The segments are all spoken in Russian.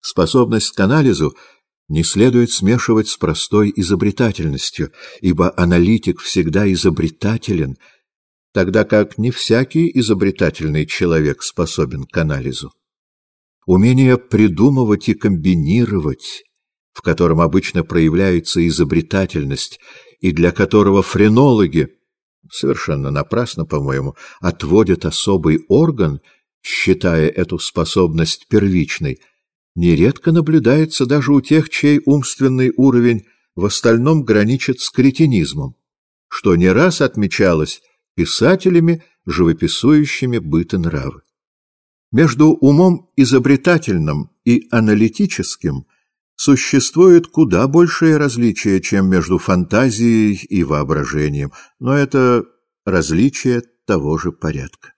Способность к анализу не следует смешивать с простой изобретательностью, ибо аналитик всегда изобретателен, тогда как не всякий изобретательный человек способен к анализу. Умение придумывать и комбинировать, в котором обычно проявляется изобретательность, и для которого френологи, совершенно напрасно, по-моему, отводят особый орган, считая эту способность первичной, нередко наблюдается даже у тех, чей умственный уровень в остальном граничит с кретинизмом, что не раз отмечалось писателями, живописующими быт и нравы. Между умом изобретательным и аналитическим существует куда большее различие, чем между фантазией и воображением, но это различие того же порядка.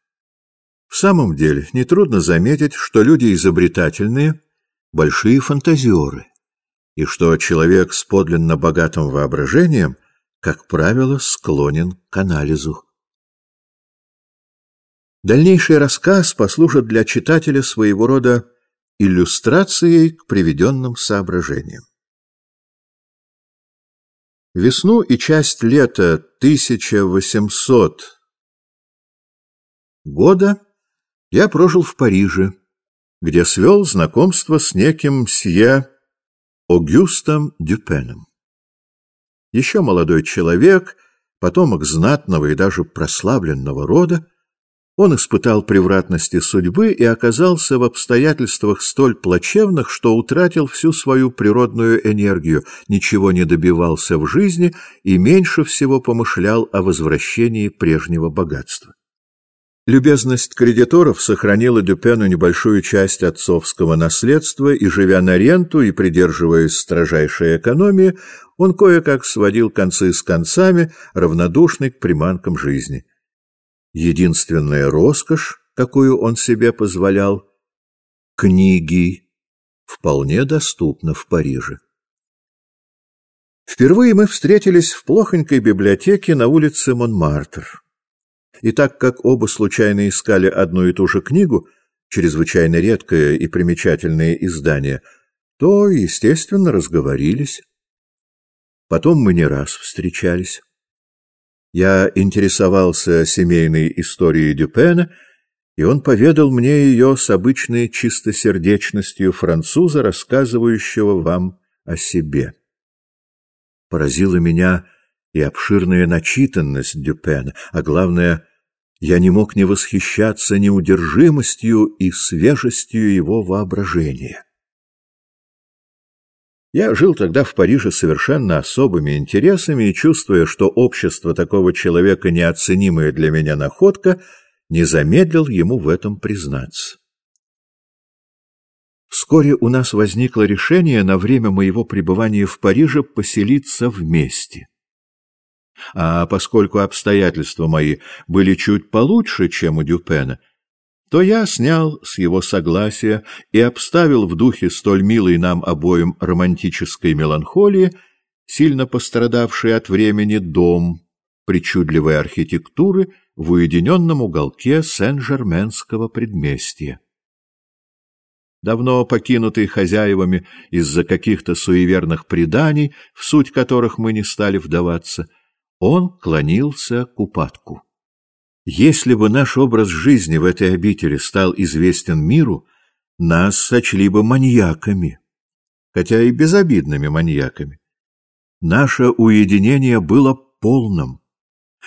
В самом деле, нетрудно заметить, что люди изобретательные – большие фантазиоры, и что человек с подлинно богатым воображением, как правило, склонен к анализу. Дальнейший рассказ послужит для читателя своего рода иллюстрацией к приведенным соображениям. Весну и часть лета 1800 года я прожил в Париже, где свел знакомство с неким Сье Огюстом Дюпеном. Еще молодой человек, потомок знатного и даже прославленного рода, он испытал превратности судьбы и оказался в обстоятельствах столь плачевных, что утратил всю свою природную энергию, ничего не добивался в жизни и меньше всего помышлял о возвращении прежнего богатства. Любезность кредиторов сохранила Дюпену небольшую часть отцовского наследства, и, живя на ренту и придерживаясь строжайшей экономии, он кое-как сводил концы с концами, равнодушный к приманкам жизни. Единственная роскошь, какую он себе позволял, — книги, вполне доступна в Париже. Впервые мы встретились в плохонькой библиотеке на улице Монмартр. И так как оба случайно искали одну и ту же книгу, чрезвычайно редкое и примечательное издание, то, естественно, разговорились. Потом мы не раз встречались. Я интересовался семейной историей Дюпена, и он поведал мне ее с обычной чистосердечностью француза, рассказывающего вам о себе. Поразила меня и обширная начитанность Дюпена, а главное, я не мог не восхищаться неудержимостью и свежестью его воображения. Я жил тогда в Париже совершенно особыми интересами и, чувствуя, что общество такого человека неоценимая для меня находка, не замедлил ему в этом признаться. Вскоре у нас возникло решение на время моего пребывания в Париже поселиться вместе. А поскольку обстоятельства мои были чуть получше, чем у Дюпена, то я снял с его согласия и обставил в духе столь милой нам обоим романтической меланхолии, сильно пострадавший от времени дом причудливой архитектуры в уединенном уголке Сен-Жерменского предместья. Давно покинутый хозяевами из-за каких-то суеверных преданий, в суть которых мы не стали вдаваться, он клонился к упадку. Если бы наш образ жизни в этой обители стал известен миру, нас сочли бы маньяками, хотя и безобидными маньяками. Наше уединение было полным.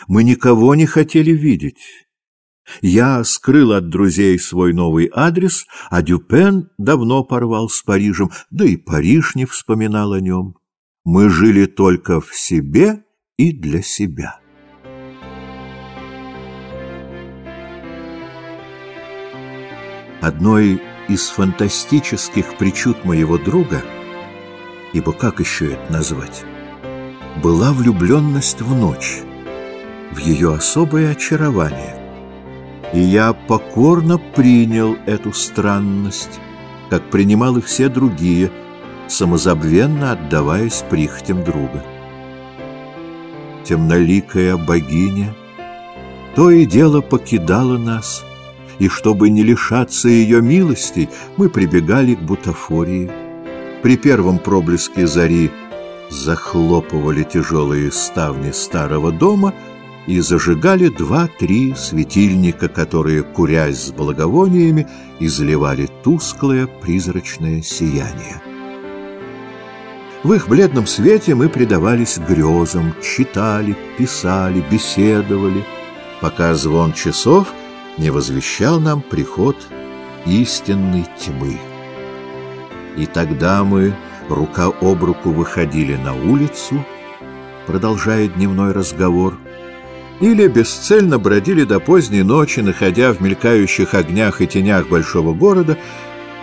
Мы никого не хотели видеть. Я скрыл от друзей свой новый адрес, а Дюпен давно порвал с Парижем, да и Париж не вспоминал о нем. Мы жили только в себе и для себя. Одной из фантастических причуд моего друга, ибо как еще это назвать, была влюбленность в ночь, в ее особое очарование. И я покорно принял эту странность, как принимал и все другие, самозабвенно отдаваясь прихотям друга. Темноликая богиня то и дело покидала нас — и чтобы не лишаться ее милостей, мы прибегали к бутафории. При первом проблеске зари захлопывали тяжелые ставни старого дома и зажигали два-три светильника, которые, курясь с благовониями, изливали тусклое призрачное сияние. В их бледном свете мы предавались грезам, читали, писали, беседовали, пока звон часов не возвещал нам приход истинной тьмы. И тогда мы рука об руку выходили на улицу, продолжая дневной разговор, или бесцельно бродили до поздней ночи, находя в мелькающих огнях и тенях большого города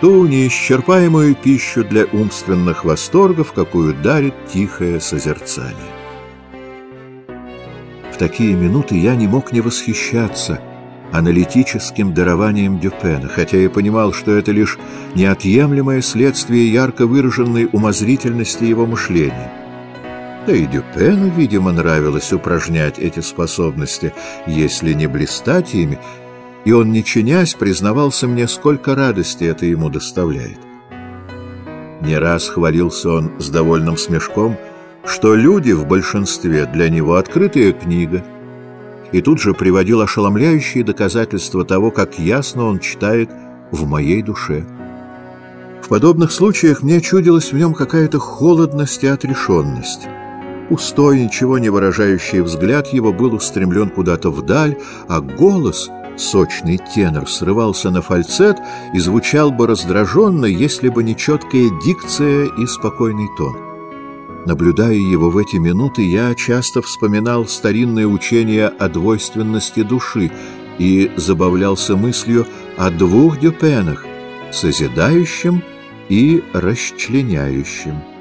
ту неисчерпаемую пищу для умственных восторгов, какую дарит тихое созерцание. В такие минуты я не мог не восхищаться аналитическим дарованием Дюпена, хотя и понимал, что это лишь неотъемлемое следствие ярко выраженной умозрительности его мышления. Да и Дюпену, видимо, нравилось упражнять эти способности, если не блистать ими, и он, не чинясь, признавался мне, сколько радости это ему доставляет. Не раз хвалился он с довольным смешком, что люди в большинстве для него открытая книга, и тут же приводил ошеломляющие доказательства того, как ясно он читает в моей душе. В подобных случаях мне чудилась в нем какая-то холодность и отрешенность. Пустой, ничего не выражающий взгляд его был устремлен куда-то вдаль, а голос — Сочный тенор срывался на фальцет и звучал бы раздраженно, если бы не четкая дикция и спокойный тон. Наблюдая его в эти минуты, я часто вспоминал старинное учение о двойственности души и забавлялся мыслью о двух дюпенах — созидающем и расчленяющем.